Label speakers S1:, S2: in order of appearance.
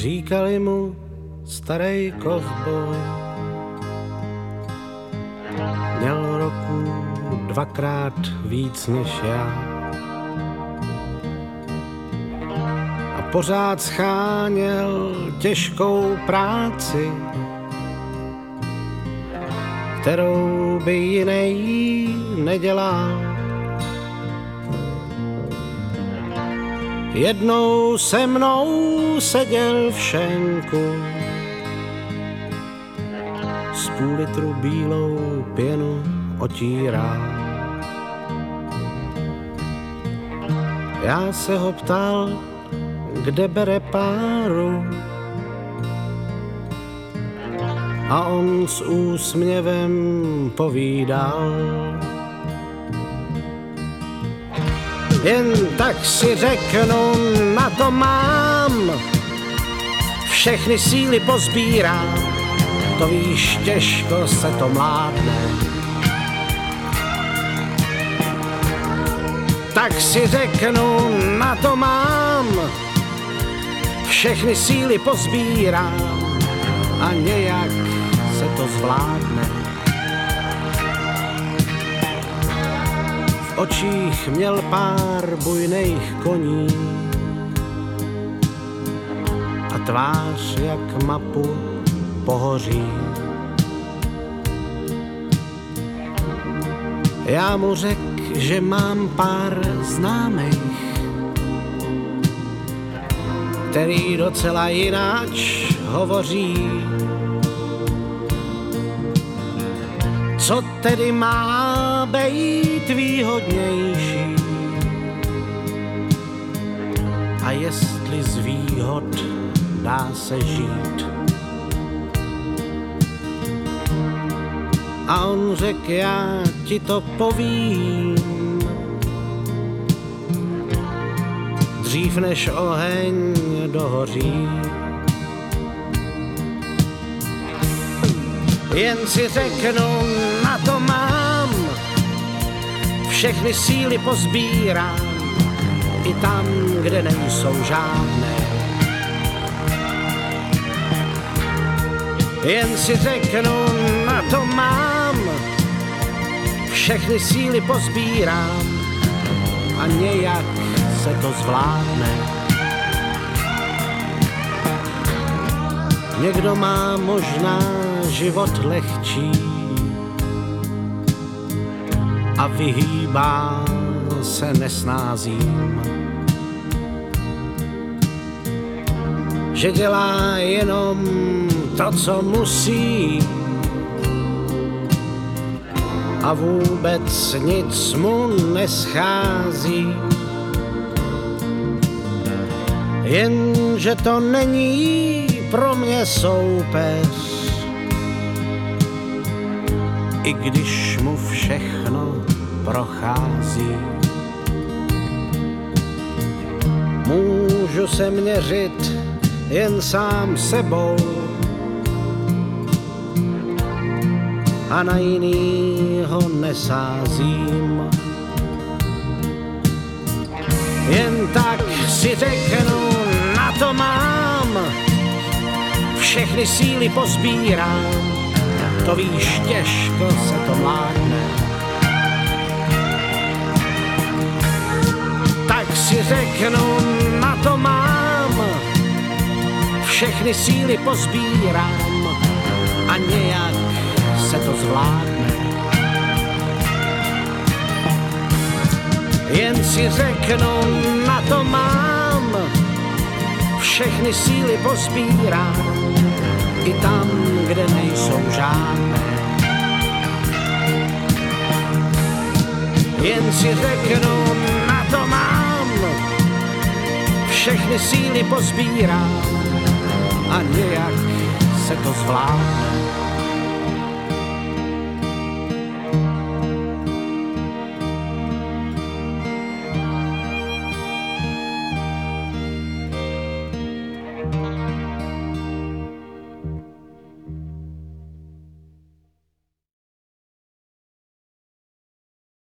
S1: Říkali mu starý kovboj. Měl roku dvakrát víc než já. A pořád scháněl těžkou práci, kterou by jiný nedělal. Jednou se mnou seděl v šenku, z půl litru bílou pěnu otírá. Já se ho ptal, kde bere páru, a on s úsměvem povídal. Jen tak si řeknu, na to mám, všechny síly pozbírám, to víš, těžko se to mládne. Tak si řeknu, na to mám, všechny síly pozbírám a nějak se to zvládne. Očích měl pár bujných koní a tvář jak mapu pohoří. Já mu řek, že mám pár známých, který docela jináč hovoří. Co tedy být výhodnější? A jestli z výhod dá se žít? A on řek, já ti to povím, dřív než oheň dohoří. Jen si řeknu, všechny síly pozbírám, i tam, kde nejsou žádné. Jen si řeknu, na to mám, všechny síly pozbírám a nějak se to zvládne. Někdo má možná život lehčí a vyhýbá se nesnázím. Že dělá jenom to, co musí a vůbec nic mu neschází. Jenže to není pro mě soupeř, i když mu všechno prochází. Můžu se měřit jen sám sebou a na jinýho nesázím. Jen tak si řeknu, na to mám, všechny síly pozbírám, to víš, těžko se to mládne. Si řeknu, na to mám, všechny síly pozbírám a nějak se to zvládne. Jen si řeknu, na to mám, všechny síly pozbírám i tam, kde nejsou žádné. Jen si řeknu, všechny síly pozbírám a nějak se to zvládne.